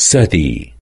ساتي